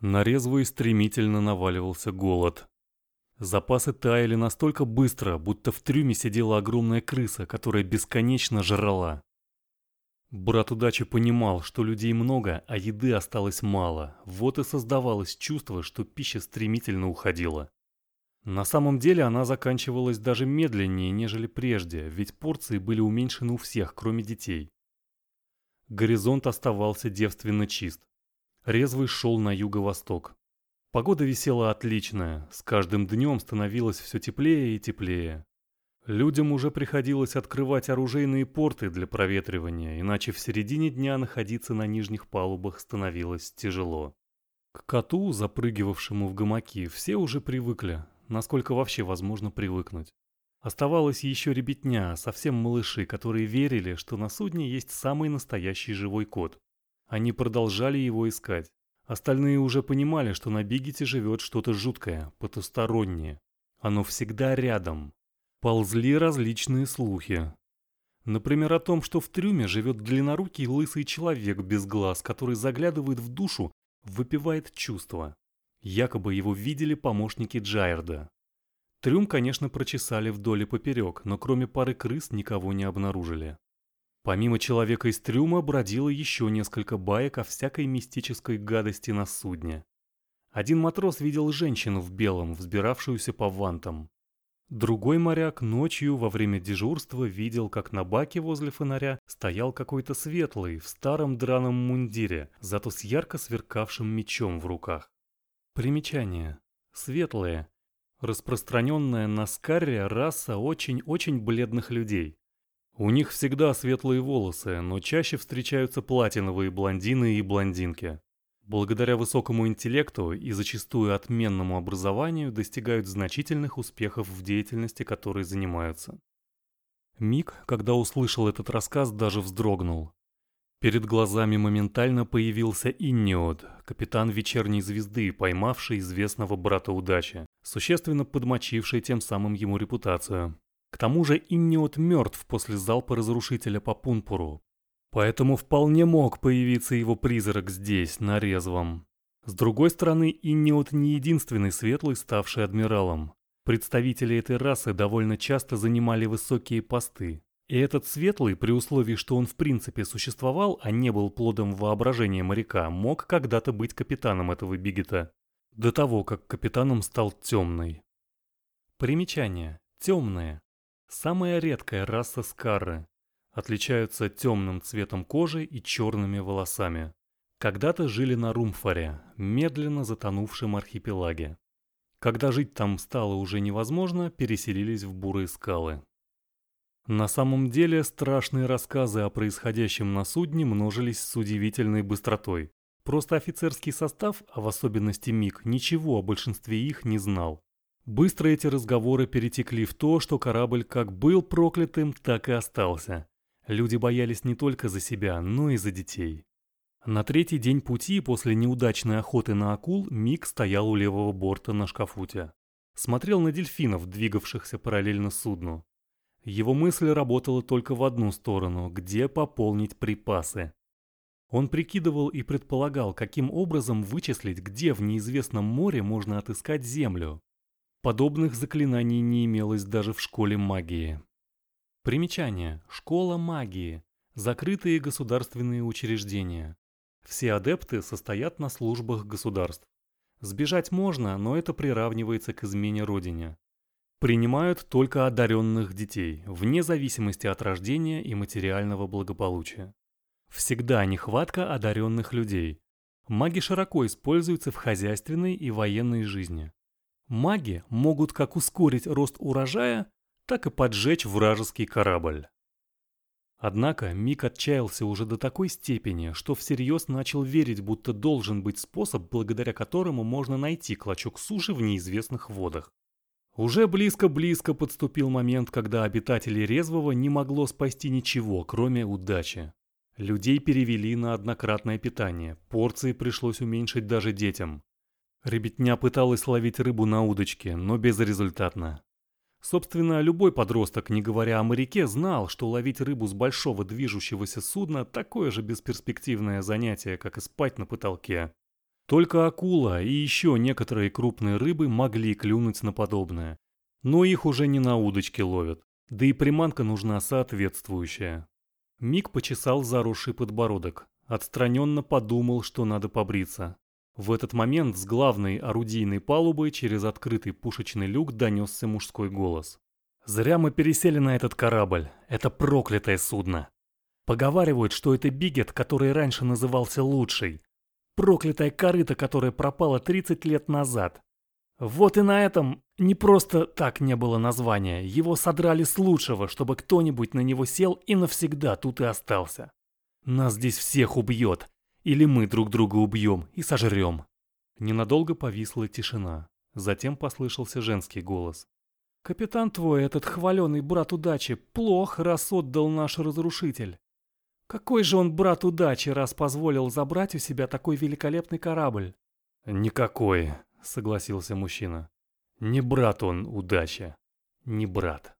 На резвый стремительно наваливался голод. Запасы таяли настолько быстро, будто в трюме сидела огромная крыса, которая бесконечно жрала. Брат удачи понимал, что людей много, а еды осталось мало. Вот и создавалось чувство, что пища стремительно уходила. На самом деле она заканчивалась даже медленнее, нежели прежде, ведь порции были уменьшены у всех, кроме детей. Горизонт оставался девственно чист. Резвый шел на юго-восток. Погода висела отличная, с каждым днем становилось все теплее и теплее. Людям уже приходилось открывать оружейные порты для проветривания, иначе в середине дня находиться на нижних палубах становилось тяжело. К коту, запрыгивавшему в гамаки, все уже привыкли, насколько вообще возможно привыкнуть. Оставалась еще ребятня, совсем малыши, которые верили, что на судне есть самый настоящий живой кот. Они продолжали его искать. Остальные уже понимали, что на Бигете живет что-то жуткое, потустороннее. Оно всегда рядом. Ползли различные слухи. Например, о том, что в трюме живет длиннорукий лысый человек без глаз, который заглядывает в душу, выпивает чувства. Якобы его видели помощники Джайерда. Трюм, конечно, прочесали вдоль и поперек, но кроме пары крыс никого не обнаружили. Помимо человека из трюма бродило еще несколько баек о всякой мистической гадости на судне. Один матрос видел женщину в белом, взбиравшуюся по вантам. Другой моряк ночью во время дежурства видел, как на баке возле фонаря стоял какой-то светлый в старом драном мундире, зато с ярко сверкавшим мечом в руках. Примечание. Светлые. Распространенная на Скарре раса очень-очень бледных людей. У них всегда светлые волосы, но чаще встречаются платиновые блондины и блондинки. Благодаря высокому интеллекту и зачастую отменному образованию достигают значительных успехов в деятельности, которой занимаются. Мик, когда услышал этот рассказ, даже вздрогнул. Перед глазами моментально появился Инниот, капитан вечерней звезды, поймавший известного брата удачи, существенно подмочивший тем самым ему репутацию. К тому же Инниот мертв после залпа разрушителя по Пунпуру. Поэтому вполне мог появиться его призрак здесь, на резвом. С другой стороны, Инниот не единственный светлый, ставший адмиралом. Представители этой расы довольно часто занимали высокие посты. И этот светлый, при условии, что он в принципе существовал, а не был плодом воображения моряка, мог когда-то быть капитаном этого бигета. До того, как капитаном стал темный. Примечание. Темные. Самая редкая раса скары. Отличаются темным цветом кожи и черными волосами. Когда-то жили на Румфоре, медленно затонувшем архипелаге. Когда жить там стало уже невозможно, переселились в бурые скалы. На самом деле страшные рассказы о происходящем на судне множились с удивительной быстротой. Просто офицерский состав, а в особенности МиГ, ничего о большинстве их не знал. Быстро эти разговоры перетекли в то, что корабль как был проклятым, так и остался. Люди боялись не только за себя, но и за детей. На третий день пути после неудачной охоты на акул Мик стоял у левого борта на шкафуте. Смотрел на дельфинов, двигавшихся параллельно судну. Его мысль работала только в одну сторону, где пополнить припасы. Он прикидывал и предполагал, каким образом вычислить, где в неизвестном море можно отыскать землю. Подобных заклинаний не имелось даже в школе магии. Примечание. Школа магии. Закрытые государственные учреждения. Все адепты состоят на службах государств. Сбежать можно, но это приравнивается к измене родине. Принимают только одаренных детей, вне зависимости от рождения и материального благополучия. Всегда нехватка одаренных людей. Маги широко используются в хозяйственной и военной жизни. Маги могут как ускорить рост урожая, так и поджечь вражеский корабль. Однако Мик отчаялся уже до такой степени, что всерьез начал верить, будто должен быть способ, благодаря которому можно найти клочок суши в неизвестных водах. Уже близко-близко подступил момент, когда обитателей Резвого не могло спасти ничего, кроме удачи. Людей перевели на однократное питание, порции пришлось уменьшить даже детям. Ребятня пыталась ловить рыбу на удочке, но безрезультатно. Собственно, любой подросток, не говоря о моряке, знал, что ловить рыбу с большого движущегося судна – такое же бесперспективное занятие, как и спать на потолке. Только акула и еще некоторые крупные рыбы могли клюнуть на подобное. Но их уже не на удочке ловят, да и приманка нужна соответствующая. Мик почесал заросший подбородок, отстраненно подумал, что надо побриться. В этот момент с главной орудийной палубы через открытый пушечный люк донесся мужской голос. «Зря мы пересели на этот корабль. Это проклятое судно. Поговаривают, что это Бигет, который раньше назывался Лучший. Проклятая корыта, которая пропала 30 лет назад. Вот и на этом не просто так не было названия. Его содрали с Лучшего, чтобы кто-нибудь на него сел и навсегда тут и остался. Нас здесь всех убьет. Или мы друг друга убьем и сожрем. Ненадолго повисла тишина. Затем послышался женский голос. «Капитан твой, этот хваленый брат удачи, плох, раз отдал наш разрушитель. Какой же он брат удачи, раз позволил забрать у себя такой великолепный корабль?» «Никакой», — согласился мужчина. «Не брат он удача. Не брат».